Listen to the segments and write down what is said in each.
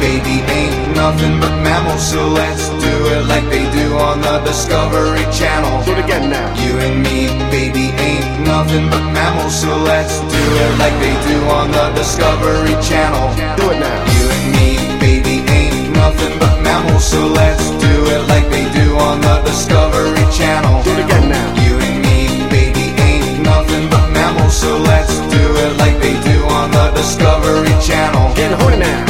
baby, ain't nothing but mammals. So let's do it like they do on the Discovery Channel. Do it again now. You and me, baby, ain't nothing but mammals. So let's do it like they do on the Discovery Channel. Do it now. You and me, baby, ain't nothing but mammals. So let's do it like they do on the Discovery Channel. Do it again now. You and me, baby, ain't nothing but mammals. So let's do it like they do on the Discovery Channel. Getting horny now.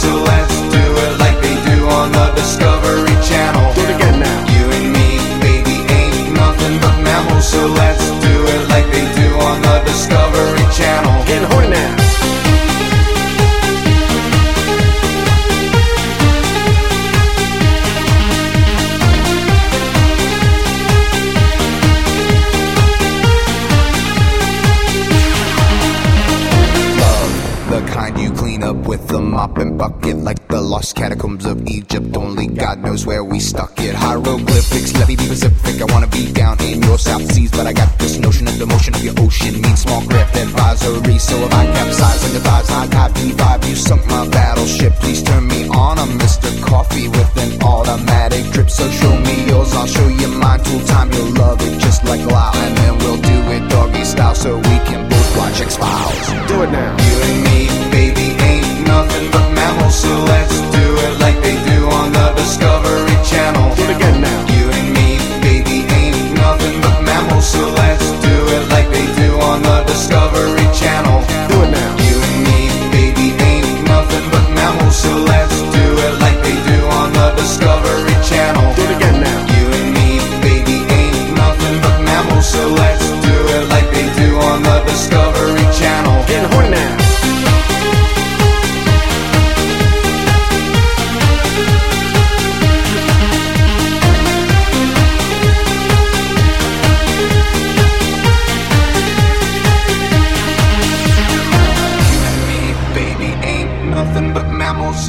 so let's up with a mop and bucket, like the lost catacombs of Egypt. Only God knows where we stuck it. Hieroglyphics, let me be Pacific. I wanna be down in your South Seas, but I got this notion of the motion of your ocean means small craft advisory. So if I capsize and thighs, high tide V5, you sunk my battleship. Please turn me on. I'm Mr. Coffee with an automatic drip. So show me yours, I'll show you mine. Tool time, you'll love it just like Lyle, and then we'll do it doggy style so we can both watch X Files. Do it now.